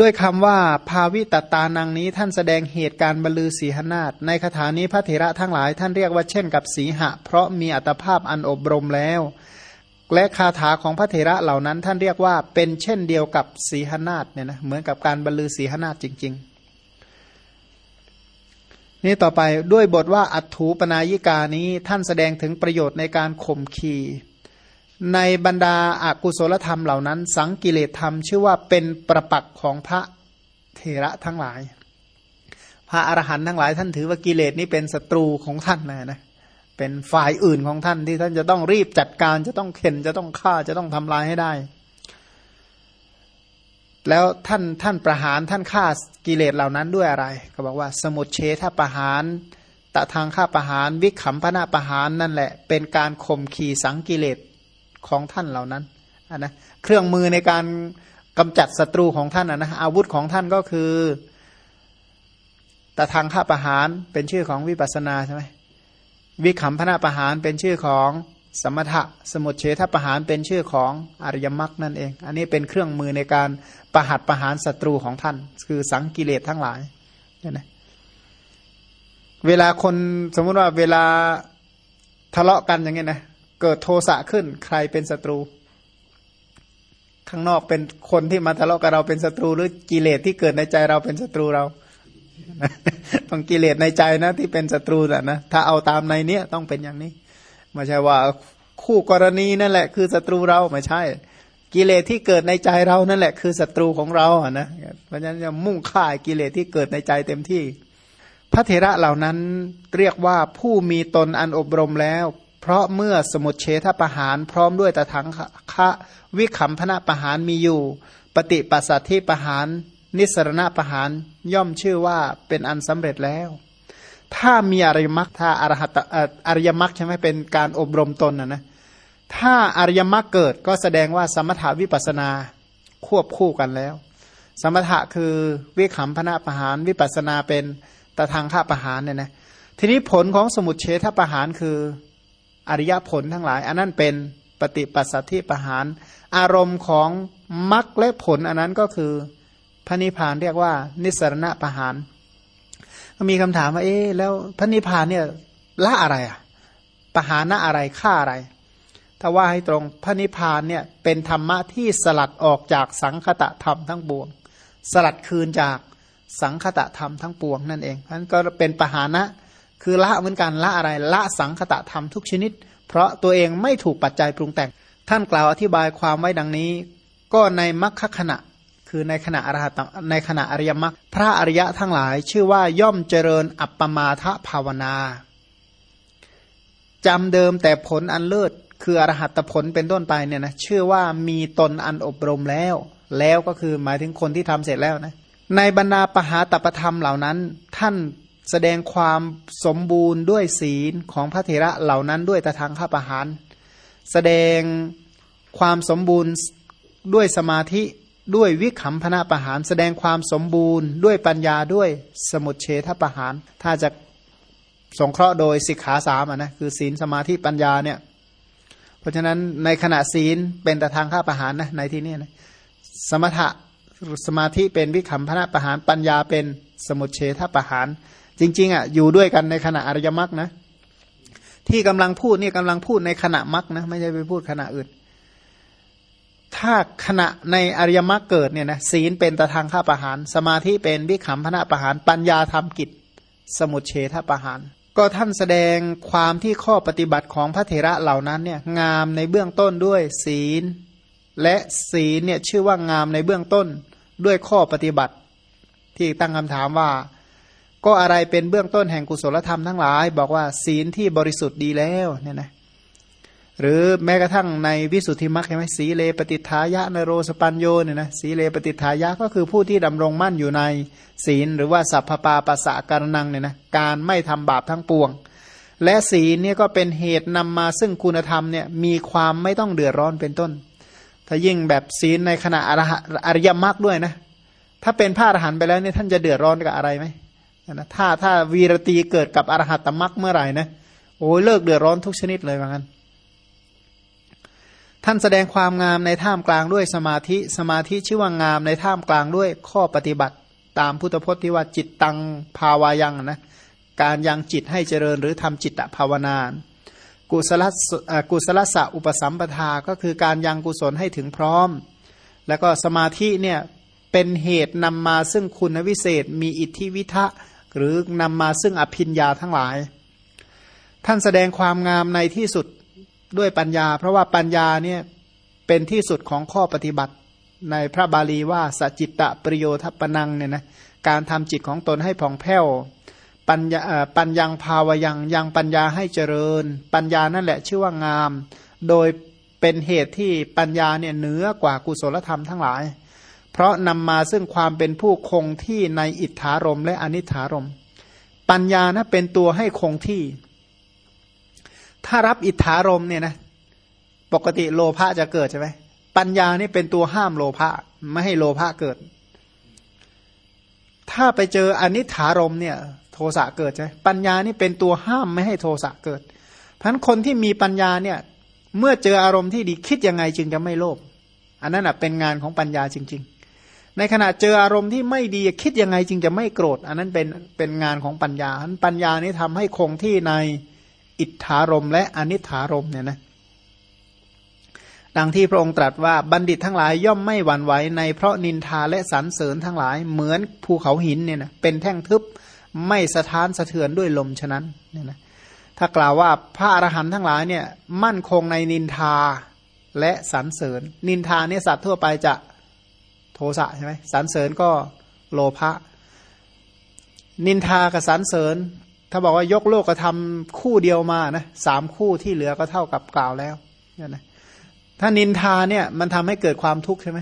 ด้วยคำว่าภาวิตตานังนี้ท่านแสดงเหตุการ์บรรลือสีหนาฏในคาถานี้พระเถระทั้งหลายท่านเรียกว่าเช่นกับสีหะ เพราะมีอัตภาพอันอบรมแล้ว และคาถาของพระเถระเหล่านั้นท่านเรียกว่าเป็นเช่นเดียวกับสีหนาฏเนี่ยนะเหมือนกับการบรรลือสีหนาฏจริง ๆ นี่ต่อไปด้วยบทว่าอัตถูปนายิกานี้ท่านแสดงถึงประโยชน์ในการข่มขี ในบรรดาอากุศลธรรมเหล่านั้น สังกิเลธรรมชื่อว่าเป็นประปักของพระเถระทั้งหลาย พระอรหันต์ทั้งหลายท่านถือว่ากิเลสนี้เป็นศัตรูของท่านนะนะเป็นฝ่ายอื่นของท่านที่ท่านจะต้องรีบจัดการจะต้องเข็นจะต้องฆ่าจะต้องทำลายให้ได้ แล้วท่านท่านประหารท่านฆ่ากิเลสเหล่านั้นด้วยอะไร ก็บอกว่า สมุดเชถ้าประหารตะทางฆ่าประหารวิขำพนาประหารนั่นแหละ เป็นการข่มขีสังกิเลส ของท่านเหล่านั้นนนะเครื่องมือในการกำจัดศัตรูของท่านนะอาวุธของท่านก็คือตะทางข้าประหารเป็นชื่อของวิปัสนาใช่ไหมวิขำพนาประหารเป็นชื่อของสมถะสมุทเฉทประหารเป็นชื่อของอริยมรรคนั่นเอง อันนี้เป็นเครื่องมือในการประหัตประหารศัตรูของท่าน คือสังกิเลสทั้งหลายเนี่ยนะเวลาคนสมมติว่าเวลาทะเลาะกันอย่างเงี้ยนะ เกิดโทสะขึ้น ใครเป็นศัตรู ข้างนอกเป็นคนที่มาทะเลาะกับเราเป็นศัตรู หรือกิเลสที่เกิดในใจเราเป็นศัตรูเราต้องกิเลสในใจนะ ที่เป็นศัตรูนะนะถ้าเอาตามในเนี้ยต้องเป็นอย่างนี้ไม่ใช่ว่าคู่กรณีนั่นแหละ คือศัตรูเราไม่ใช่ กิเลสที่เกิดในใจเรานั่นแหละ คือศัตรูของเราอะนะเพราะฉะนั้นจะมุ่งฆ่ากิเลสที่เกิดในใจเต็มที่ พระเถระเหล่านั้นเรียกว่าผู้มีตนอันอบรมแล้ว เพราะเมื่อสมุดเฉทประหารพร้อมด้วยตะทังคะวิขำพนะประหารมีอยู่ ปฏิปัสสัทธิประหาร นิสรณะประหารย่อมชื่อว่าเป็นอันสำเร็จแล้ว ถ้ามีอริยมรรคถ้าอรหัตอริยมรรคใช่ไหมเป็นการอบรมตนนะนะถ้าอริยมรรคเกิดก็แสดงว่าสมถาวิปัสนาควบคู่กันแล้ว สมถะคือวิขำพนะประหารวิปัสนาเป็นตะทางข้าประหารเนี่ยนะทีนี้ผลของสมุดเฉทประหารคือ อริยผลทั้งหลาย อันนั้นเป็นปฏิปัสสัทธิประหาร อารมณ์ของมรรคและผลอันนั้นก็คือพระนิพพานเรียกว่า นิสรณะประหารก็มีคำถามว่าเอ๊แล้วพระนิพพานเนี่ยละอะไรอะประหารณะอะไรฆ่าอะไร ถ้าว่าให้ตรงพระนิพพานเนี่ยเป็นธรรมะที่สลัดออกจากสังคตะธรรมทั้งปวง สลัดคืนจากสังคตะธรรมทั้งปวงนั่นเองนั้นก็เป็นปหานะ คือละเหมือนกันละอะไรละสังคตะธรรมทุกชนิด เพราะตัวเองไม่ถูกปัจจัยปรุงแต่ง ท่านกล่าวอธิบายความไว้ดังนี้ ก็ในมรรคขณะ คือในขณะอรหัตในขณะอริยมรรคพระอริยะทั้งหลาย ชื่อว่าย่อมเจริญอัปปมาทภาวนาจำเดิมแต่ผลอันเลิศคืออรหัตผลเป็นต้นไปเนี่ยนะชื่อว่ามีตนอันอบรมแล้ว แล้วก็คือหมายถึงคนที่ทำเสร็จแล้วนะในบรรดาปหาตปธรรมเหล่านั้น ท่าน แสดงความสมบูรณ์ด้วยศีลของพระเถระเหล่านั้นด้วยตะทางข้าประหาร แสดงความสมบูรณ์ด้วยสมาธิด้วยวิขำพนะประหาร แสดงความสมบูรณ์ด้วยปัญญาด้วยสมุดเฉทประหาร ถ้าจะสงเคราะห์โดยสิกขาสามนะคือศีลสมาธิปัญญาเนี่ยเพราะฉะนั้นในขณะศีลเป็นแต่ทางข้าประหารนะในที่นี้นะสมถะสมาธิเป็นวิขำพนะประหาร ปัญญาเป็นสมุดเฉทประหาร จริงๆอะอยู่ด้วยกันในขณะอริยมรรคนะ ที่กำลังพูดนี่กำลังพูดในขณะมรรคนะไม่ใช่ไปพูดขณะอื่น ถ้าขณะในอริยมรรคเกิดเนี่ยนะศีลเป็นตะทางข้าประหาร สมาธิเป็นวิขำพนะประหาร ปัญญาทำกิจ สมุทเฉทประหาร ก็ท่านแสดงความที่ข้อปฏิบัติของพระเถระเหล่านั้นเนี่ยงามในเบื้องต้นด้วยศีล และศีลเนี่ยชื่อว่างามในเบื้องต้นด้วยข้อปฏิบัติ ที่ตั้งคำถามว่า ก็อะไรเป็นเบื้องต้นแห่งกุศลธรรมทั้งหลาย บอกว่าศีลที่บริสุทธิ์ดีแล้วเนี่ยนะหรือแม้กระทั่งในวิสุทธิมรรคใช่ไหมสีเลปฏิทายะนโรสปัญโยเนี่ยนะสีเลปฏิทายะก็คือผู้ที่ดำรงมั่นอยู่ในศีล หรือว่าสัพพปาปัสสะการนังเนี่ยนะการไม่ทำบาปทั้งปวง และศีลเนี่ยก็เป็นเหตุนำมาซึ่งคุณธรรมเนี่ยมีความไม่ต้องเดือดร้อนเป็นต้น ถ้ายิ่งแบบศีลในขณะอริยมรรคด้วยนะถ้าเป็นพระอรหันต์ไปแล้วเนี่ยท่านจะเดือดร้อนกับอะไรไหม นะถ้าถ้าวีรตีเกิดกับอรหัตตมรักเมื่อไหร่นะโอ้ยเลิกเดือดร้อนทุกชนิดเลยว่างั้น ท่านแสดงความงามในท่ามกลางด้วยสมาธิสมาธิชื่อว่างามในท่ามกลางด้วยข้อปฏิบัติ ตามพุทธพจน์ที่ว่าจิตตังภาวายังนะการยังจิตให้เจริญหรือทำจิตตภาวนากุศลกุศลสะอุปสัมปทาก็คือการยังกุศลให้ถึงพร้อม แล้วก็สมาธิเนี่ยเป็นเหตุนำมาซึ่งคุณวิเศษ มีอิทธิวิทะ หรือนำมาซึ่งอภิญญาทั้งหลาย ท่านแสดงความงามในที่สุดด้วยปัญญา เพราะว่าปัญญาเนี่ยเป็นที่สุดของข้อปฏิบัติในพระบาลีว่าสจิตตะปริโยทัปนังเนี่ยนะการทำจิตของตนให้ผ่องแผ้วปัญญาปัญญังภาวยังยังปัญญาให้เจริญ ปัญญานั่นแหละชื่อว่างาม โดยเป็นเหตุที่ปัญญาเนี่ยเหนือกว่ากุศลธรรมทั้งหลาย เพราะนำมาซึ่งความเป็นผู้คงที่ในอิทธารมและอนิถารม ปัญญานะเป็นตัวให้คงที่ ถ้ารับอิทธารมเนี่ยนะปกติโลภะจะเกิดใช่ไหมปัญญานี่เป็นตัวห้ามโลภะไม่ให้โลภะเกิด ถ้าไปเจออนิถารมเนี่ยโทสะเกิดใช่ปัญญานี่เป็นตัวห้ามไม่ให้โทสะเกิดพราะคนที่มีปัญญาเนี่ยเมื่อเจออารมณ์ที่ดีคิดยังไงจึงจะไม่โลภอันนั้นเป็นงานของปัญญาจริง ในขณะเจออารมณ์ที่ไม่ดีคิดยังไงจึงจะไม่โกรธ อันนั้นเป็นเป็นงานของปัญญาปัญญานี้ทำให้คงที่ในอิทธารมและอนิถารมเนี่ยนะดังที่พระองค์ตรัสว่าบัณฑิตทั้งหลายย่อมไม่หวั่นไหวในเพราะนินทาและสรรเสริญทั้งหลายเหมือนภูเขาหินเนี่ยนะเป็นแท่งทึบไม่สะท้านสะเทือนด้วยลมฉะนั้นเนี่ยนะถ้ากล่าวว่าพระอรหันต์ทั้งหลายเนี่ยมั่นคงในนินทาและสรรเสริญ นินทาเนี่ยสัตว์ทั่วไปจะ สะใช่ไหมสรรเสริญก็โลภะนินทากับสรรเสริญ ถ้าบอกว่ายกโลกกระทำคู่เดียวมานะสามคู่ที่เหลือก็เท่ากับกล่าวแล้วเนี่ยนะถ้านินทาเนี่ยมันทำให้เกิดความทุกข์ใช่ไหม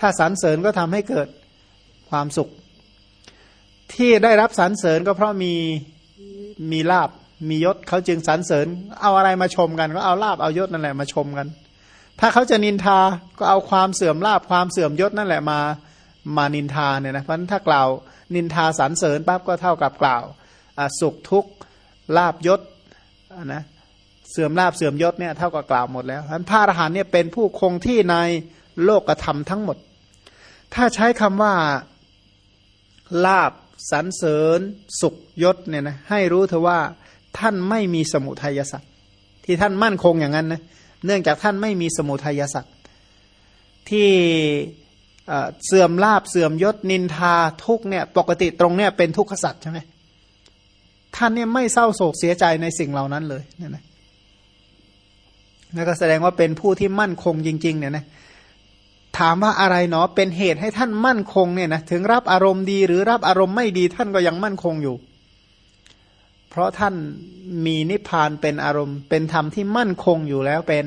ถ้าสรรเสริญก็ทำให้เกิดความสุข ที่ได้รับสรรเสริญก็เพราะมีมีลาบมียศเขาจึงสรรเสริญ เอาอะไรมาชมกัน ก็เอาลาบเอายศนั่นแหละมาชมกัน ถ้าเขาจะนินทาก็เอาความเสื่อมลาบความเสื่อมยศนั่นแหละมามานินทาเนี่ยนะเพราะถ้ากล่าวนินทาสรรเสริญปั๊บก็เท่ากับกล่าวสุขทุกข์ลาบยศนะเสื่อมลาบเสื่อมยศเนี่ยเท่ากับกล่าวหมดแล้วพระอรหันต์เนี่ยเป็นผู้คงที่ในโลกธรรมทั้งหมด ถ้าใช้คำว่าลาบสรรเสริญ สุขยศเนี่ยนะให้รู้เถอะว่าท่านไม่มีสมุทัยสัตว์ที่ท่านมั่นคงอย่างนั้นนะ เนื่องจากท่านไม่มีสมุทัยสัตว์ที่เสื่อมลาบเสื่อมยศนินทาทุกเนี่ยปกติตรงเนี่ยเป็นทุกขสัตว์ใช่ไหมท่านเนี่ยไม่เศร้าโศกเสียใจในสิ่งเหล่านั้นเลยเนี่ยนะนั่นก็แสดงว่าเป็นผู้ที่มั่นคงจริง ๆ เนี่ยนะถามว่าอะไรเนาะเป็นเหตุให้ท่านมั่นคงเนี่ยนะถึงรับอารมณ์ดีหรือรับอารมณ์ไม่ดีท่านก็ยังมั่นคงอยู่ เพราะท่านมีนิพพานเป็นอารมณ์ เป็นธรรมที่มั่นคงอยู่แล้วเป็น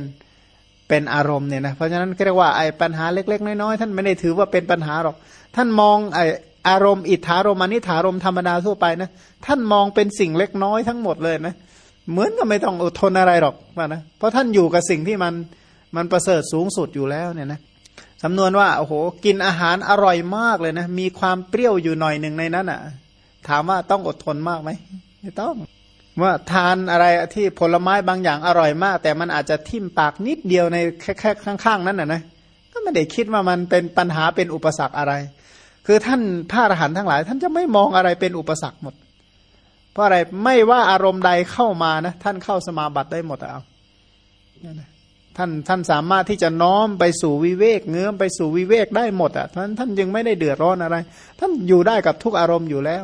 เป็นอารมณ์เนี่ยนะเพราะฉะนั้นเรียกว่าไอ้ปัญหาเล็ก ๆ น้อยๆท่านไม่ได้ถือว่าเป็นปัญหาหรอก ท่านมองไอ้อารมณ์อิทธารมอนิธารมธรรมดาทั่วไปนะท่านมองเป็นสิ่งเล็กน้อยทั้งหมดเลยนะเหมือนก็ไม่ต้องอดทนอะไรหรอกนะเพราะท่านอยู่กับสิ่งที่มันมันประเสริฐสูงสุดอยู่แล้วเนี่ยนะสำนวนว่าโอ้โหกินอาหารอร่อยมากเลยนะมีความเปรี้ยวอยู่หน่อยหนึ่งในนั้นอะ ถามว่าต้องอดทนมากไหม ไม่ต้องว่าทานอะไรที่ผลไม้บางอย่างอร่อยมาก แต่มันอาจจะทิ่มปากนิดเดียวในแค่ข้าง ๆ นั้นอะนะก็ไม่ได้คิดว่ามันเป็นปัญหาเป็นอุปสรรคอะไร คือท่านพระอรหันต์ทั้งหลาย ท่านจะไม่มองอะไรเป็นอุปสรรคหมด เพราะอะไรไม่ว่าอารมณ์ใดเข้ามานะท่านเข้าสมาบัติได้หมดเอานะท่านท่านสามารถที่จะน้อมไปสู่วิเวกเงื้อมไปสู่วิเวกได้หมดอะท่านท่านยังไม่ได้เดือดร้อนอะไร ท่านอยู่ได้กับทุกอารมณ์อยู่แล้ว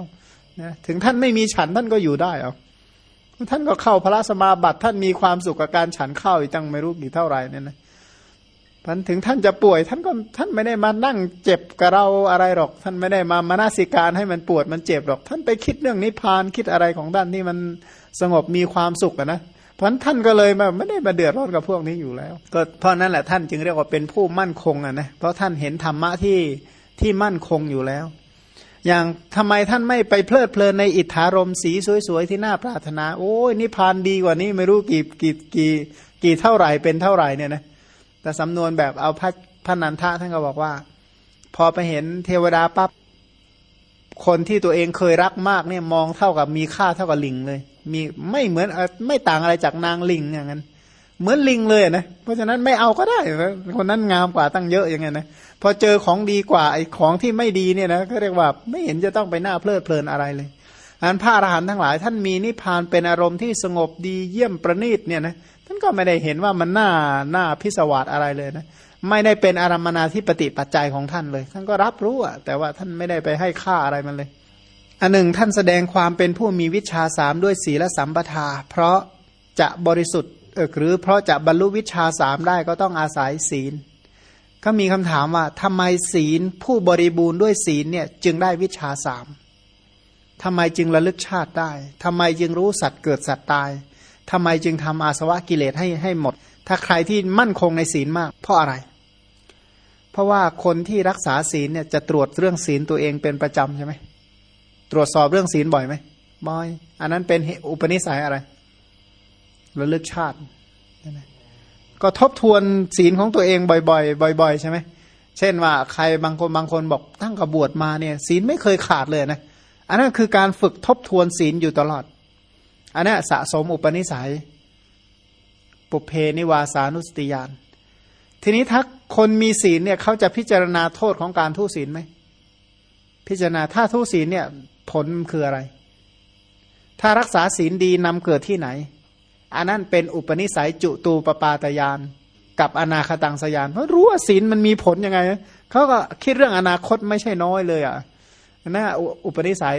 นะถึงท่านไม่มีฉันท่านก็อยู่ได้เอาท่านก็เข้าพระสมาบัติท่านมีความสุขกับการฉันข้าวอีกตั้งไม่รู้กี่เท่าไหร่เนี่ยนะพันถึงท่านจะป่วยท่านก็ท่านไม่ได้มานั่งเจ็บกับเราอะไรหรอก ท่านไม่ได้มามานาสิการให้มันปวดมันเจ็บหรอก ท่านไปคิดเรื่องนิพพานคิดอะไรของท่านที่มันสงบมีความสุขนะเพราะท่านก็เลยมาไม่ได้มาเดือดร้อนกับพวกนี้อยู่แล้ว ก็เพราะนั้นแหละท่านจึงเรียกว่าเป็นผู้มั่นคงอะนะเพราะท่านเห็นธรรมะที่ที่มั่นคงอยู่แล้ว อย่างทำไมท่านไม่ไปเพลิดเพลินในอิทธารมสีสวยๆที่น่าปรารถนา โอ้ยนิพพานดีกว่านี้ไม่รู้กี่กี่กี่กี่เท่าไหร่เป็นเท่าไหร่เนี่ยนะแต่สำนวนแบบเอาพระพระนันทะท่านก็บอกว่า พอไปเห็นเทวดาปั๊บคนที่ตัวเองเคยรักมากเนี่ยมองเท่ากับมีค่าเท่ากับลิงเลย มีไม่เหมือนไม่ต่างอะไรจากนางลิงอย่างนั้น เหมือนลิงเลยนะเพราะฉะนั้นไม่เอาก็ได้คนนั้นงามกว่าตั้งเยอะอย่างเงี้ยนะ พอเจอของดีกว่าไอ้ของที่ไม่ดีเนี่ยนะก็เรียกว่าไม่เห็นจะต้องไปหน้าเพลิดเพลินอะไรเลยอันพระอรหันต์ทั้งหลาย ท่านมีนิพพานเป็นอารมณ์ที่สงบดีเยี่ยมประณีตเนี่ยนะท่านก็ไม่ได้เห็นว่ามันน่าน่าพิศวาสอะไรเลยนะไม่ได้เป็นอารมณนาที่ปฏิปัจจัยของท่านเลย ท่านก็รับรู้อะแต่ว่าท่านไม่ได้ไปให้ค่าอะไรมันเลย อันหนึ่งท่านแสดงความเป็นผู้มีวิชาสามด้วยศีลสัมปทา เพราะจะบริสุทธิ์เออหรือเพราะจะบรรลุวิชาสามได้ก็ต้องอาศัยศีล ก็มีคำถามว่าทำไมศีลผู้บริบูรณ์ด้วยศีลเนี่ยจึงได้วิชาสามทำไมจึงระลึกชาติได้ทำไมจึงรู้สัตว์เกิดสัตว์ตายทำไมจึงทำอาสวะกิเลสให้ให้หมด ถ้าใครที่มั่นคงในศีลมาก เพราะอะไร เพราะว่าคนที่รักษาศีลเนี่ยจะตรวจเรื่องศีลตัวเองเป็นประจำใช่ไหมตรวจสอบเรื่องศีลบ่อยไหมบ่อย อันนั้นเป็นอุปนิสัยอะไร ระลึกชาติ ก็ทบทวนศีลของตัวเองบ่อยๆบ่อย ๆ ใช่ไหมเช่นว่าใครบางคนบางคนบอกตั้งกระบวชมาเนี่ย ศีลไม่เคยขาดเลยนะอันนั้นคือการฝึกทบทวนศีลอยู่ตลอด อันนี้สะสมอุปนิสัย ปุเพนิวาสานุสติยาน ทีนี้ถ้าคนมีศีลเนี่ยเขาจะพิจารณาโทษของการทุศีลไหมพิจารณาถ้าทุศีลเนี่ย ผลคืออะไร ถ้ารักษาศีลดีนำเกิดที่ไหน อันนั้นเป็นอุปนิสัยจุตูปปาตยาน กับอนาคตังสยาน เพราะรู้ว่าศีลมันมีผลยังไงเขาก็คิดเรื่องอนาคตไม่ใช่น้อยเลยอะนะอุปนิสัย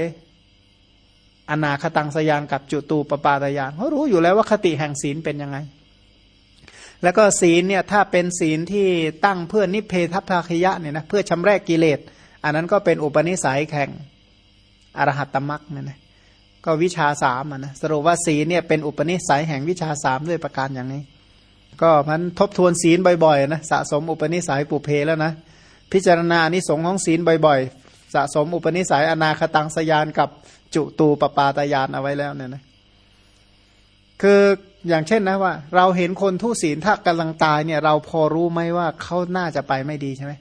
อนาคตังสยานกับจุตูปปาตยานเขารู้อยู่แล้วว่าคติแห่งศีลเป็นยังไง แล้วก็ศีลเนี่ยถ้าเป็นศีลที่ตั้งเพื่อนิเพทัพาคยะเนี่ยนะเพื่อชำระกกิเลส อันนั้นก็เป็นอุปนิสัยแข่งอรหัตตมรักเนี่ยนะ ก็วิชาสามนะสรุปว่าศีลเนี่ยเป็นอุปนิสัยแห่งวิชาสามด้วยประการอย่างนี้ ก็มันทบทวนศีลบ่อยๆนะสะสมอุปนิสัยปุเพแล้วนะ พิจารณาอนิสงของศีลบ่อยๆ สะสมอุปนิสัยอนาคตังสยานกับจุตูปปาตยานเอาไว้แล้วเนี่ยนะคืออย่างเช่นนะว่า เราเห็นคนทุศีลถ้ากำลังตายเนี่ย เราพอรู้ไหมว่าเขาน่าจะไปไม่ดีใช่ไหม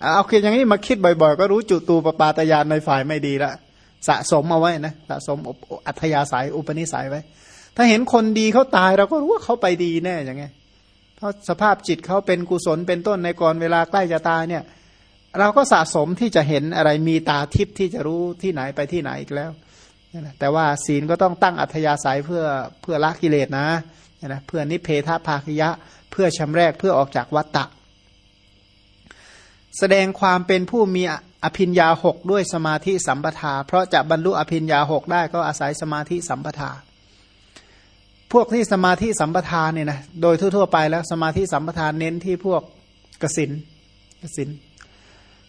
เอาคิดอย่างนี้มาคิดบ่อย ๆ ก็รู้จุตูปปาตยานในฝ่ายไม่ดีละ สะสมเอาไว้นะสะสมอัธยาศัยอุปนิสัยไว้ ถ้าเห็นคนดีเขาตายเราก็รู้ว่าเขาไปดีแน่อย่างไง เพราะสภาพจิตเขาเป็นกุศลเป็นต้นในก่อนเวลาใกล้จะตายเนี่ย เราก็สะสมที่จะเห็นอะไรมีตาทิพย์ที่จะรู้ที่ไหนไปที่ไหนอีกแล้วแต่ว่าศีลก็ต้องตั้งอัธยาศัยเพื่อเพื่อละกิเลสนะนะเพื่อนิเพทภาคยะ เพื่อชำแรกเพื่อออกจากวัตตะ แสดงความเป็นผู้มี อภินยาหกด้วยสมาธิสัมปทา เพราะจะบรรลุอภินยาหกได้ก็อาศัยสมาธิสัมปทา พวกที่สมาธิสัมปทาเนี่ยนะโดยทั่วๆไปแล้วสมาธิสัมปทานเน้นที่พวกกสินกสิน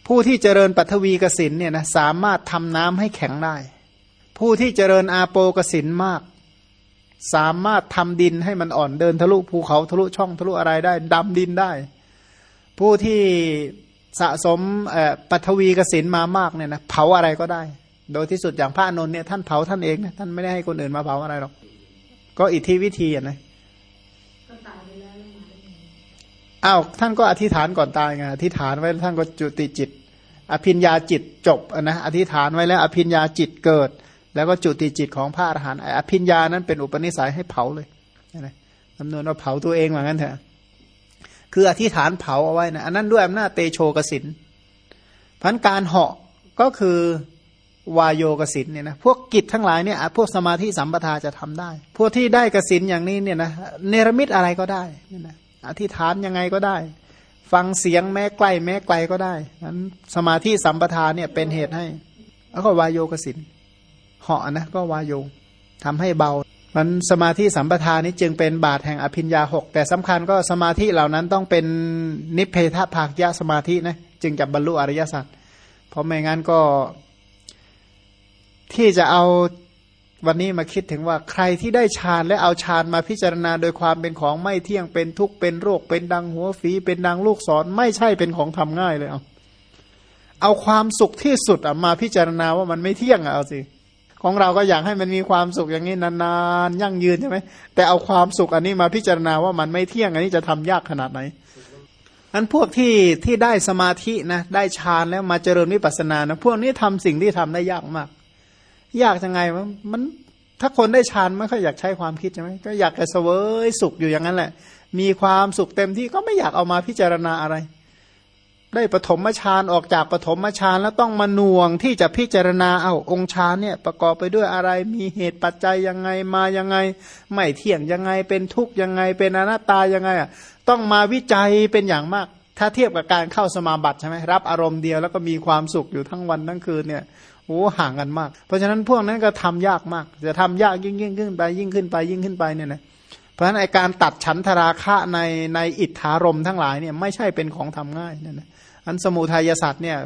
ผู้ที่เจริญปัทวีกสินเนี่ยนะสามารถทำน้ำให้แข็งได้ ผู้ที่เจริญอาโปกสินมาก สามารถทำดินให้มันอ่อนเดินทะลุภูเขาทะลุช่องทะลุอะไรได้ดำดินได้ ผู้ที่ สะสมปัทวีกสินมามากเนี่ยนะเผาอะไรก็ได้ โดยที่สุดอย่างพระนนท์เนี่ยท่านเผาท่านเองนะท่านไม่ได้ให้คนอื่นมาเผาอะไรหรอก ก็อิทธิวิธีอะนะอ้าวท่านก็อธิษฐานก่อนตายไงอธิษฐานไว้ท่านก็จุติจิต อภิญญาจิตจบนะอธิษฐานไว้แล้วอภิญญาจิตเกิด แล้วก็จุติจิตของพระอรหันต์อภิญญานั้นเป็นอุปนิสัยให้เผาเลยนะจำนวนว่าเผาตัวเองเหมือนกันเถอะ คืออธิษฐานเผาเอาไว้นะอันนั้นด้วยอำนาจเตโชกสินพันการเหาะก็คือวายโยกสินเนี่ยนะพวกกิจทั้งหลายเนี่ยพวกสมาธิสัมปทาจะทำได้ พวกที่ได้กสินอย่างนี้เนี่ยนะเนรมิตอะไรก็ได้เนี่ยนะอธิษฐานยังไงก็ได้ ฟังเสียงแม้ใกล้แม้ไกลก็ได้นั้นสมาธิสัมปทาเนี่ยเป็นเหตุให้ แล้วก็วายโยกสินเหาะนะก็วายโยทำให้เบา มันสมาธิสัมปทานนี้จึงเป็นบาทแห่งอภิญญาหกแต่สำคัญก็สมาธิเหล่านั้นต้องเป็นนิเพทภาคยะสมาธินะจึงจะบรรลุอริยสัจเพราะไม่งั้นก็ที่จะเอาวันนี้มาคิดถึงว่าใครที่ได้ฌานและเอาฌานมาพิจารณาโดยความเป็นของไม่เที่ยงเป็นทุกข์เป็นโรค เป็นดังหัวฝี เป็นดังลูกศรไม่ใช่เป็นของทำง่ายเลยเอาเอาความสุขที่สุดมาพิจารณาว่ามันไม่เที่ยงเอาสิ ของเราก็อยากให้มันมีความสุขอย่างนี้นานๆยั่งยืนใช่ไหมแต่เอาความสุขอันนี้มาพิจารณาว่ามันไม่เที่ยงอันนี้จะทำยากขนาดไหนอันพวกที่ที่ได้สมาธินะได้ฌานแล้วมาเจริญวิปัสสนานะพวกนี้ทำสิ่งที่ทำได้ยากมาก ยากยังไงมันถ้าคนได้ฌานไม่ค่อยอยากใช้ความคิดใช่ไหมก็อยากจะเสวยสุขอยู่อย่างนั้นแหละ มีความสุขเต็มที่ก็ไม่อยากเอามาพิจารณาอะไร ได้ปฐมฌานออกจากปฐมฌานแล้วต้องมาหน่วงที่จะพิจารณาเอาองค์ฌานเนี่ยประกอบไปด้วยอะไรมีเหตุปัจจัยยังไงมายังไง ไม่เที่ยงยังไงเป็นทุกข์ยังไง เป็นอนัตตายังไงอะต้องมาวิจัยเป็นอย่างมาก ถ้าเทียบกับการเข้าสมาบัติใช่ไหมรับอารมณ์เดียวแล้วก็มีความสุขอยู่ทั้งวันทั้งคืนเนี่ยโอ้ห่างกันมาก เพราะฉะนั้นพวกนั้นก็ทำยากมาก จะทำยากยิ่งยิ่งขึ้นไปยิ่งขึ้นไปยิ่งขึ้นไปเนี่ยนะเพราะฉะนั้นการตัดฉันทราคะในในอิทธารมทั้งหลายเนี่ยไม่ใช่เป็นของทำง่ายเนี่ยนะ อันสมุทัยศาสตร์เนี่ย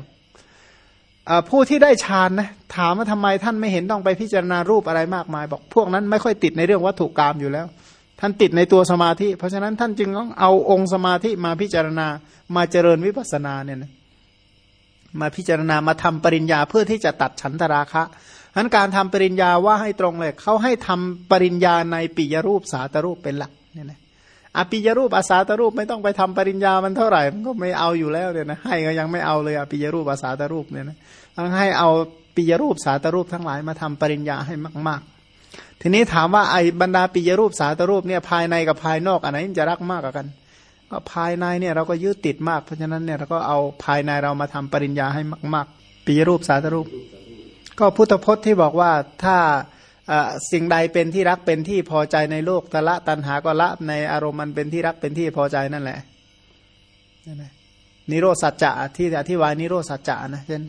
ผู้ที่ได้ฌานนะถามว่าทำไมท่านไม่เห็นต้องไปพิจารณารูปอะไรมากมาย บอกพวกนั้นไม่ค่อยติดในเรื่องวัตถุกรรมอยู่แล้ว ท่านติดในตัวสมาธิ เพราะฉะนั้นท่านจึงต้องเอาองค์สมาธิมาพิจารณามาเจริญวิปัสสนาเนี่ยนะมาพิจารณามาทำปริญญาเพื่อที่จะตัดฉันทราคะฉะนั้นการทำปริญญาว่าให้ตรงเลยเขาให้ทำปริญญาในปิยรูปสาตรูปเป็นหลักเนี่ยนะ อปิยรูปอาสาตรูปไม่ต้องไปทำปริญญามันเท่าไหร่มันก็ไม่เอาอยู่แล้วเนี่ยนะให้ก็ยังไม่เอาเลยอปิยรูปอาสาตรูปเนี่ยนะต้องให้เอาปิยรูปสาตรูปทั้งหลายมาทำปริญญาให้มาก ๆ ทีนี้ถามว่าไอ้บรรดาปิยรูปสาตรูปเนี่ยภายในกับภายนอกอันไหนจะรักมากกว่ากันก็ภายในเนี่ยเราก็ยึดติดมากเพราะฉะนั้นเนี่ยเราก็เอาภายในเรามาทำปริญญาให้มาก ๆปีรูปสาธรูป ก็พุทธพจน์ที่บอกว่าถ้า สิ่งใดเป็นที่รักเป็นที่พอใจในโลกตะละตันหาก็ละในอารมณ์มันเป็นที่รักเป็นที่พอใจนั่นแหละนิโรสัจจะที่อธิบายนิโรสัจจะนะเช่น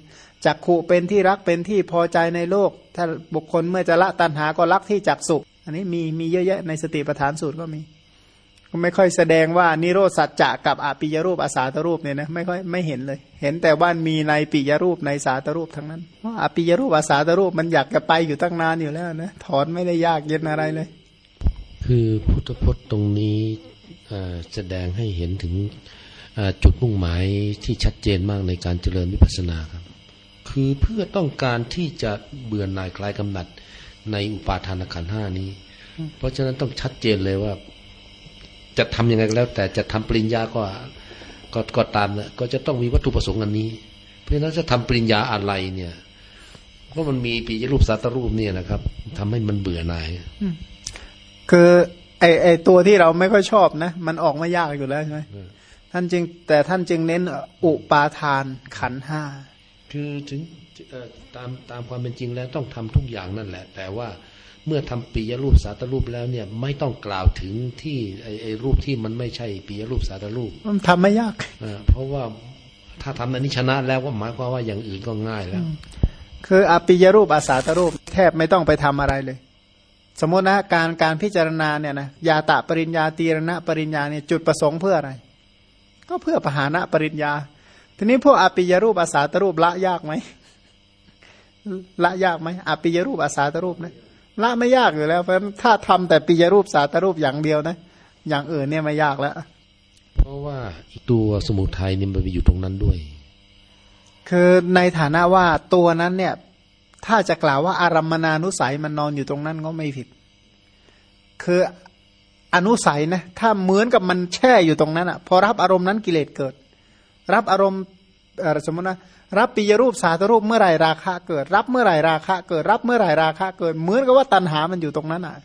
จักขู่เป็นที่รักเป็นที่พอใจในโลก ถ้าบุคคลเมื่อจะละตันหาก็รักที่จักสุอันนี้มีมีเยอะแยะในสติปัฏฐานสูตรก็มี ไม่ค่อยแสดงว่านิโรธสัจจะกับอปิยรูปอาสาตรูปเนี่ยนะไม่ค่อยไม่เห็นเลย เห็นแต่ว่ามีในปิยรูปในสาตรูปทั้งนั้นว่าอปิยรูปอาสาตรูปมันอยากจะไปอยู่ตั้งนานอยู่แล้วนะถอนไม่ได้ยากเย็นอะไรเลย คือพุทธพจน์ตรงนี้แสดงให้เห็นถึงจุดมุ่งหมายที่ชัดเจนมากในการเจริญวิปัสสนาครับ คือเพื่อต้องการที่จะเบื่อหน่ายคลายกำหนัดในอุปาทานขันห้านี้ เพราะฉะนั้นต้องชัดเจนเลยว่า จะทํำยังไงก็แล้ว แต่จะทำปริญญาก็ก็ก็ตามนะก็จะต้องมีวัตถุประสงค์อันนี้ เพราะฉะนั้นจะทำปริญญาอะไรเนี่ยเพราะมันมีปีรูปสัตรูปเนี่ยนะครับทำให้มันเบื่อหน่ายคือไอไอตัวที่เราไม่ค่อยชอบนะ มันออกไม่ยากอยู่แล้วใช่ไหมท่านจึงแต่ท่านจึงเน้นอุปาทานขันห้าคือถึงตามตามความเป็นจริงแล้วต้องทำทุกอย่างนั่นแหละ แต่ว่า เมื่อทำปียรูปสาตรูปแล้วเนี่ยไม่ต้องกล่าวถึงที่ไอไอรูปที่มันไม่ใช่ปียรูปสาตรูปมันทำไม่ยากเพราะว่าถ้าทำอันนี้ชนะแล้วก็หมายความว่าอย่างอื่นก็ง่ายแล้ว คืออปิยรูปอาสาตรูป แทบไม่ต้องไปทำอะไรเลย สมมตินะการการพิจารณาเนี่ยนะยาตะปริญญาตีรณะปริญญาเนี่ยจุดประสงค์เพื่ออะไร ก็เพื่อปหานะปริญญา ทีนี้พวกอปิยรูปอาสาตรูปละยากไหมละยากไหมอปิยรูปอาสาตรูปนะ ละไม่ยากอยู่แล้วเพราะถ้าทำแต่ปียรูปสาตรูปอย่างเดียวนะ อย่างอื่นเนี่ยไม่ยากแล้ว เพราะว่าตัวสมุทัยนี่มันไปอยู่ตรงนั้นด้วย คือในฐานะว่าตัวนั้นเนี่ย ถ้าจะกล่าวว่าอารัมมนานุสัยมันนอนอยู่ตรงนั้นก็ไม่ผิด คืออนุสัยนะถ้าเหมือนกับมันแช่อยู่ตรงนั้นอะ พอรับอารมณ์นั้นกิเลสเกิด รับอารมณ์ สมมตินะรับปียรูปสาตรูปเมื่อไหร่ราคะเกิด รับเมื่อไหร่ราคะเกิดรับเมื่อไหร่ราคะเกิดเหมือนกับว่าตัณหามันอยู่ตรงนั้นอะ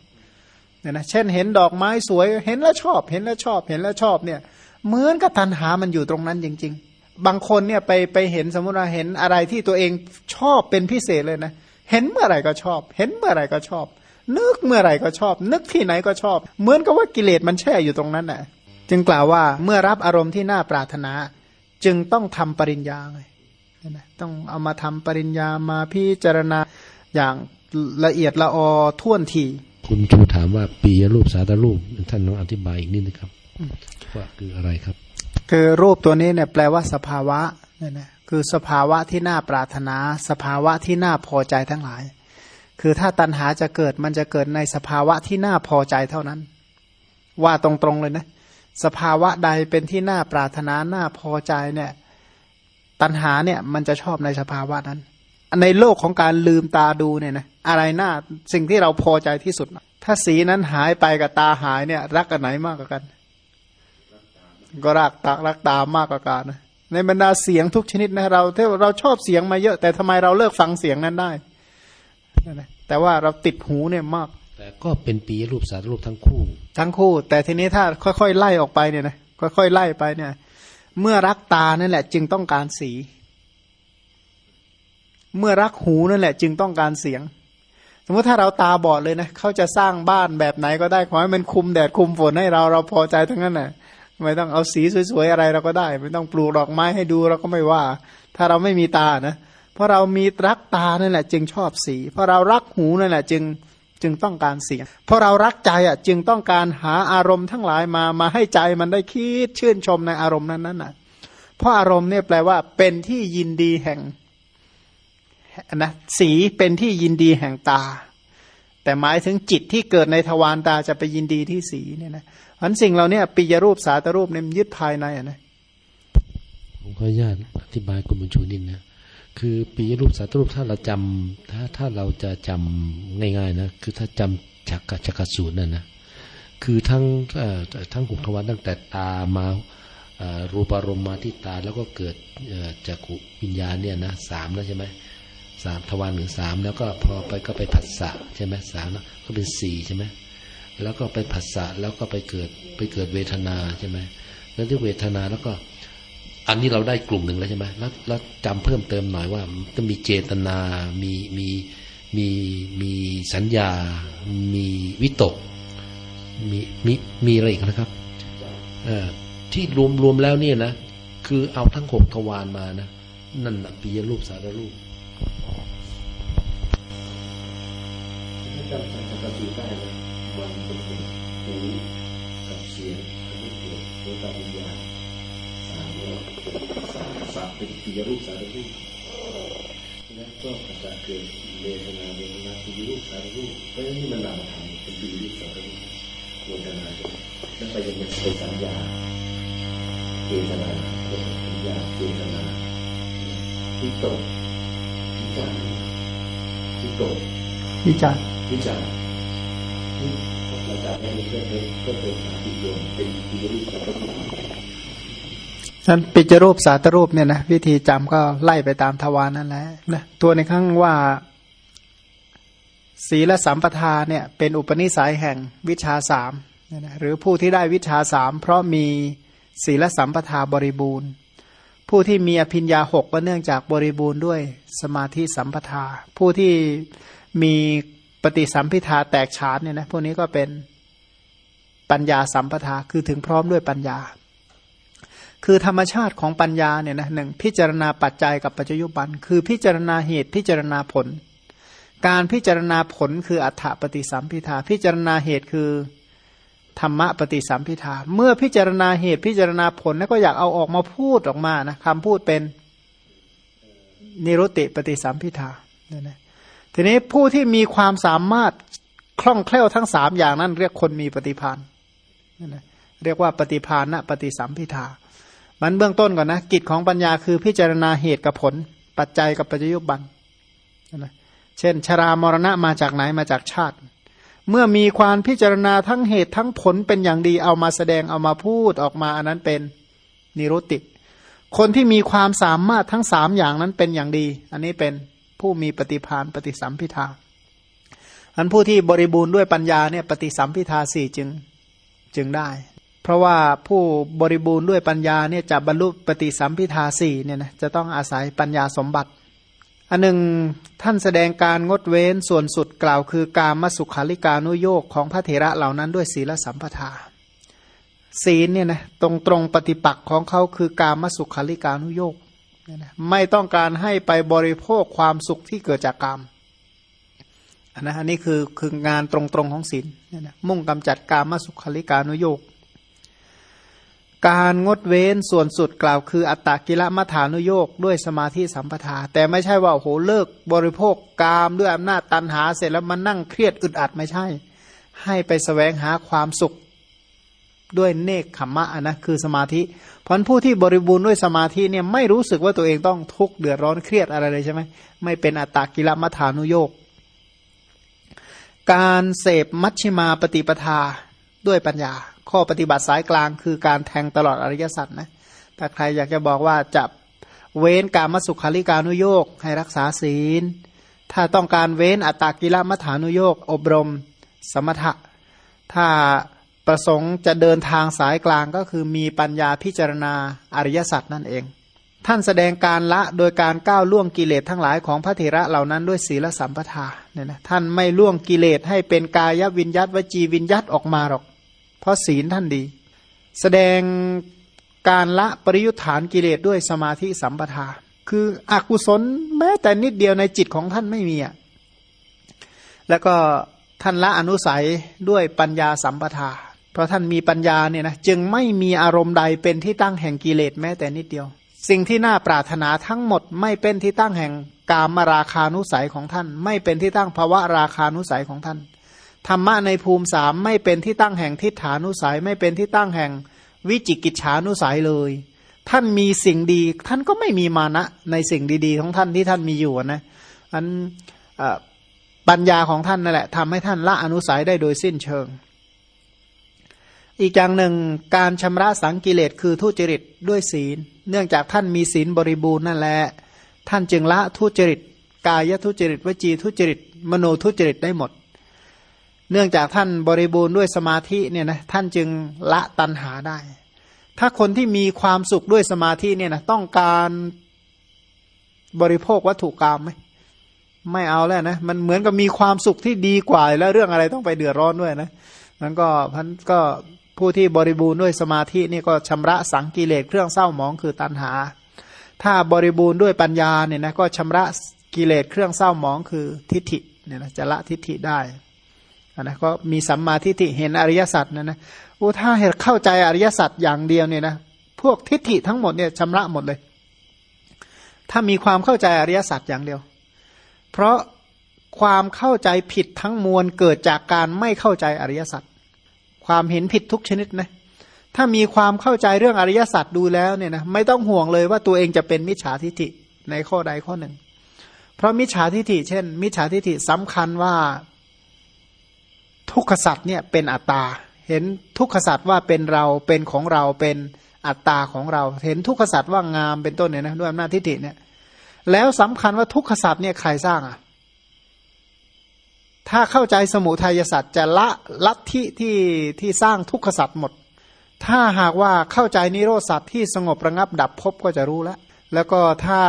เนี่ยนะเช่นเห็นดอกไม้สวยเห็นแล้วชอบ เห็นแล้วชอบเห็นแล้วชอบเนี่ยเหมือนกับตัณหามันอยู่ตรงนั้นจริง ๆ บางคนเนี่ยไปไปเห็นสมมติว่าเห็นอะไรที่ตัวเองชอบเป็นพิเศษเลยนะเห็นเมื่อไหร่ก็ชอบ เห็นเมื่อไหร่ก็ชอบ นึกเมื่อไหร่ก็ชอบ นึกที่ไหนก็ชอบ เหมือนกับว่ากิเลสมันแช่อยู่ตรงนั้นน่ะจึงกล่าวว่าเมื่อรับอารมณ์ที่น่าปรารถนา จึงต้องทำปริญญาไงนะต้องเอามาทำปริญญามาพิจารณาอย่างละเอียดละออท่วนทีคุณชูถามว่าปีรูปสาตรูปท่านต้องอธิบายอีกนิดนะครับว่าคืออะไรครับ คือรูปตัวนี้เนี่ยแปลว่าสภาวะเนี่ยนะคือสภาวะที่น่าปรารถนา สภาวะที่น่าพอใจทั้งหลาย คือถ้าตัณหาจะเกิดมันจะเกิดในสภาวะที่น่าพอใจเท่านั้น ว่าตรงๆเลยนะ สภาวะใดเป็นที่น่าปรารถนาน่าพอใจเนี่ย ตัณหาเนี่ย มันจะชอบในสภาวะนั้น ในโลกของการลืมตาดูเนี่ยนะอะไรหน้าสิ่งที่เราพอใจที่สุด ถ้าสีนั้นหายไปกับตาหายเนี่ย รักกันไหนมากกว่ากัน ก็รักตารักตามากกว่ากันนะในบรรดาเสียงทุกชนิดนะเราถ้าเราชอบเสียงมาเยอะ แต่ทำไมเราเลิกฟังเสียงนั้นได้แต่ว่าเราติดหูเนี่ยมาก ก็เป็นปีรูปสารรูปทั้งคู่ ทั้งคู่ แต่ทีนี้ถ้าค่อยๆไล่ออกไปเนี่ยนะค่อยๆไล่ไปเนี่ย เมื่อรักตานั่นแหละ จึงต้องการสี เมื่อรักหูนั่นแหละ จึงต้องการเสียง สมมติถ้าเราตาบอดเลยนะเขาจะสร้างบ้านแบบไหนก็ได้ขอให้มันคุมแดดคุมฝนให้เราเราพอใจทั้งนั้นน่ะไม่ต้องเอาสีสวยๆอะไรเราก็ได้ ไม่ต้องปลูกดอกไม้ให้ดูเราก็ไม่ว่า ถ้าเราไม่มีตานะเพราะเรามีรักตานั่นแหละ จึงชอบสี เพราะเรารักหูนั่นแหละ จึง จึงต้องการเสียง เพราะเรารักใจอะจึงต้องการหาอารมณ์ทั้งหลายมามาให้ใจมันได้คิดชื่นชมในอารมณ์นั้นๆน่ะเพราะอารมณ์เนี่ยแปลว่า เป็นที่ยินดีแห่งนะสีเป็นที่ยินดีแห่งตา แต่หมายถึงจิตที่เกิดในทวารตาจะไปยินดีที่สีเนี่ยนะอันสิ่งเราเนี่ยปิยรูปสาตรูปเนี่ยยึดภายในอะนะผมขออนุญาตอธิบายคุณบุญชูนิดนะ คือปีรูปสาตว์รูปถ้าเราจำถ้าถ้าเราจะจำง่ายๆนะคือถ้าจำจักรจักรสูตรนั่นนะคือทั้งทั้งหกทวารตั้งแต่ตามาอ่อรูปารมณ์มาที่ตาแล้วก็เกิดอ่อจักขุวิญญาณเนี่ยนะสามแล้วใช่ไหมสามทวารหนึ่งสามแล้วก็พอไปก็ไปผัสสะใช่ไหมสามแล้วก็เป็นสี่ใช่ไหมแล้วก็ไปผัสสะแล้วก็ไปเกิดไปเกิดเวทนาใช่ไหมแล้วที่เวทนาแล้วก็ อันนี้เราได้กลุ่มหนึ่งแล้วใช่ไหมแล้วแล้วจำเพิ่มเติมหน่อยว่าจะมีเจตนา มีมีมีมีสัญญา มีวิตก มีมีมีอะไรอีกนะครับเอ่อที่รวมรวมแล้วเนี่ยนะ คือเอาทั้งหกทวารมานะ นั่นนะปียรูปสารรูปจำสังกัดสีได้นะมันเป็นหูกับเสียงกับเกิดโดยกับวิญญาณ สามรอบสามสาเป็นปียรูปสารรูปแล้วก็จะเกิดเวทนาเวทนาปียรูปสารรูปเพราะฉะนั้นนี่มันนามธรรมเป็นปียรูปสารรูปเวทนาใช่ไหมแล้วไปยังเป็นสัญญาเวทนาเป็นสัญญาเวทนาวิตกวิจารวิตกวิจารณ์วิจารที่เราจะให้มันก็เป็นก็เป็นสาธิโยมเป็นปียรูปสารรูป นั้นปิจรูปสาตรูปเนี่ยนะวิธีจำก็ไล่ไปตามทวารนั่นแหละนะตัวในข้างว่า ศีลสัมปทาเนี่ย เป็นอุปนิสัยแห่งวิชาสามหรือผู้ที่ได้วิชาสามเพราะมีศีลสัมปทาบริบูรณ์ ผู้ที่มีอภิญญาหกก็เนื่องจากบริบูรณ์ด้วยสมาธิสัมปทา ผู้ที่มีปฏิสัมพิทาแตกฉานเนี่ยนะพวกนี้ก็เป็นปัญญาสัมปทาคือถึงพร้อมด้วยปัญญา คือธรรมชาติของปัญญาเนี่ยนะหนึ่งพิจารณาปัจจัยกับปัจจุบัน คือพิจารณาเหตุพิจารณาผล การพิจารณาผลคืออัฏฐปฏิสัมพิทาพิจารณาเหตุคือธรรมะปฏิสัมพิทาเมื่อพิจารณาเหตุพิจารณาผลแล้วก็อยากเอาออกมาพูดออกมานะคำพูดเป็นนิรุติปฏิสัมพิทาเนี่ยนะทีนี้ผู้ที่มีความสามารถคล่องแคล่วทั้งสามอย่างนั้น เรียกคนมีปฏิพานนั่นนะเรียกว่าปฏิพานนะปฏิสัมพิทา มันเบื้องต้นก่อนนะกิจของปัญญาคือพิจารณาเหตุกับผล ปัจจัยกับปัจจยุบันนะเช่น ชรามรณะมาจากไหนมาจากชาติ เมื่อมีความพิจารณาทั้งเหตุทั้งผลเป็นอย่างดีเอามาแสดงเอามาพูดออกมาอันนั้นเป็นนิรุติ คนที่มีความสามารถทั้งสามอย่างนั้นเป็นอย่างดี อันนี้เป็นผู้มีปฏิพานปฏิสัมพิทาอันผู้ที่บริบูรณ์ด้วยปัญญาเนี่ยปฏิสัมพิทาสี่จึงจึงได้ ราะว่าผู้บริบูรณ์ด้วยปัญญาเนี่ยจะบรรลุปฏิสัมพิทาสี่เนี่ยนะจะต้องอาศัยปัญญาสมบัติ อันหนึ่งท่านแสดงการงดเว้นส่วนสุดกล่าว คือการมสุขาริกานุโยกของพระเถระเหล่านั้นด้วยศีลสัมปทา ศีลเนี่ยนะตรงตรงปฏิปักษ์ของเขาคือการมสุขาริกานุโยกไม่ต้องการให้ไปบริโภคความสุขที่เกิดจากกรรมอันนะอันนี้คือคืองานตรงๆของศีลมุ่งกำจัดกามสุขาริกานุโยก การงดเว้นส่วนสุดกล่าวคืออัตตกิลมัฐานุโยกด้วยสมาธิสัมปทา แต่ไม่ใช่ว่าโอ้โหเลิกบริโภคกามด้วยอำนาจตันหาเสร็จแล้วมันนั่งเครียดอึดอัดไม่ใช่ ให้ไปสแสวงหาความสุขด้วยเนคขมะนะคือสมาธิเพราะผู้ที่บริบูรณ์ด้วยสมาธิเนี่ยไม่รู้สึกว่าตัวเองต้องทุกข์เดือดร้อนเครียดอะไรเลยใช่ไหมไม่เป็นอัตตกิลมัฐานุโยกการเสพมัชชิมาปฏิปทาด้วยปัญญา ข้อปฏิบัติสายกลางคือการแทงตลอดอริยสัจนะถ้าใครอยากจะบอกว่าจะเว้นการมสุขาริการุโยกให้รักษาศีล ถ้าต้องการเว้นอัตตากิลมัฐานุโยกอบรม สมถะ ถ้าประสงค์จะเดินทางสายกลางก็คือมีปัญญาพิจารณาอริยสัจนั่นเอง ท่านแสดงการละโดยการก้าวล่วงกิเลสทั้งหลายของพระเถระเหล่านั้นด้วยศีลสัมปทาเนี่ยนะท่านไม่ล่วงกิเลสให้เป็นกายวิญยัตวจีวิญยัตออกมาหรอก เพราะศีลท่านดี แสดงการละปริยุทธานกิเลสด้วยสมาธิสัมปทา คืออกุศลแม้แต่นิดเดียวในจิตของท่านไม่มีอะแล้วก็ท่านละอนุสัยด้วยปัญญาสัมปทา เพราะท่านมีปัญญาเนี่ยนะจึงไม่มีอารมณ์ใดเป็นที่ตั้งแห่งกิเลสแม้แต่นิดเดียว สิ่งที่น่าปรารถนาทั้งหมดไม่เป็นที่ตั้งแห่งกามราคานุสัยของท่าน ไม่เป็นที่ตั้งภาวะราคานุสัยของท่าน ธรรมะในภูมิสามไม่เป็นที่ตั้งแห่งทิฏฐานุสัย ไม่เป็นที่ตั้งแห่งวิจิกิจฉานุสัยเลย ท่านมีสิ่งดี ท่านก็ไม่มีมานะในสิ่งดีๆ ของท่านที่ท่านมีอยู่นะอันปัญญาของท่านนั่นแหละทำให้ท่านละอนุสัยได้โดยสิ้นเชิง อีกอย่างหนึ่งการชำระสังกิเลสคือทุจริตด้วยศีล เนื่องจากท่านมีศีลบริบูรณ์นั่นแหละท่านจึงละทุจริต กายทุจริตวจีทุจริต มโนทุจริตได้หมด เนื่องจากท่านบริบูรณ์ด้วยสมาธิเนี่ยนะท่านจึงละตัณหาได้ ถ้าคนที่มีความสุขด้วยสมาธิเนี่ยนะต้องการบริโภควัตถุกรรมไหมไม่เอาแล้วนะมันเหมือนกับมีความสุขที่ดีกว่าแล้วเรื่องอะไรต้องไปเดือดร้อนด้วยนะมันก็พันก็ผู้ที่บริบูรณ์ด้วยสมาธินี่ก็ชำระสังกิเลสเครื่องเศร้าหมองคือตัณหา ถ้าบริบูรณ์ด้วยปัญญาเนี่ยนะก็ชำระกิเลสเครื่องเศร้าหมองคือทิฏฐิเนี่ยนะจะละทิฏฐิได้ นะก็มีสัมมาทิฏฐิเห็นอริยสัจนะนะโอ้ถ้าเห็นเข้าใจอริยสัจอย่างเดียวเนี่ยนะพวกทิฏฐิทั้งหมดเนี่ยชำระหมดเลย ถ้ามีความเข้าใจอริยสัจอย่างเดียว เพราะความเข้าใจผิดทั้งมวลเกิดจากการไม่เข้าใจอริยสัจความเห็นผิดทุกชนิดนะถ้ามีความเข้าใจเรื่องอริยสัจดูแล้วเนี่ยนะไม่ต้องห่วงเลยว่าตัวเองจะเป็นมิจฉาทิฏฐิในข้อใดข้อหนึ่ง เพราะมิจฉาทิฏฐิเช่น มิจฉาทิฏฐิสำคัญว่า ทุกขสัตว์เนี่ยเป็นอัตตา เห็นทุกขสัตว์ว่าเป็นเราเป็นของเราเป็นอัตตาของเรา เห็นทุกขสัตว์ว่างามเป็นต้นเนี่ยนะด้วยอำนาจทิฏฐิเนี่ย แล้วสำคัญว่าทุกขสัตว์เนี่ยใครสร้างอะ ถ้าเข้าใจสมุทัยสัตว์จะละลัทธิที่ที่สร้างทุกขสัตว์หมด ถ้าหากว่าเข้าใจนิโรธสัตว์ที่สงบระงับดับพบก็จะรู้แล้วแล้วก็ถ้า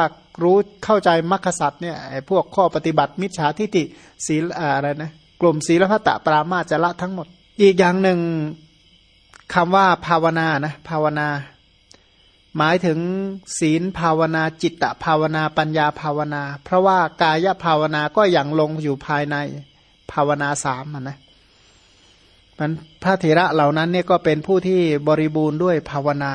รู้เข้าใจมรรคสัตว์เนี่ยพวกข้อปฏิบัติมิจฉาทิฏฐิศีลอะไรนะ กลุ่มศีลพัตตปรามาจะละทั้งหมด อีกอย่างหนึ่งคำว่าภาวนานะภาวนา หมายถึงศีลภาวนาจิตตภาวนาปัญญาภาวนา เพราะว่ากายภาวนาก็อยังลงอยู่ภายในภาวนาสามนะมันพระเถระเหล่านั้นเนี่ยก็เป็นผู้ที่บริบูรณ์ด้วยภาวนา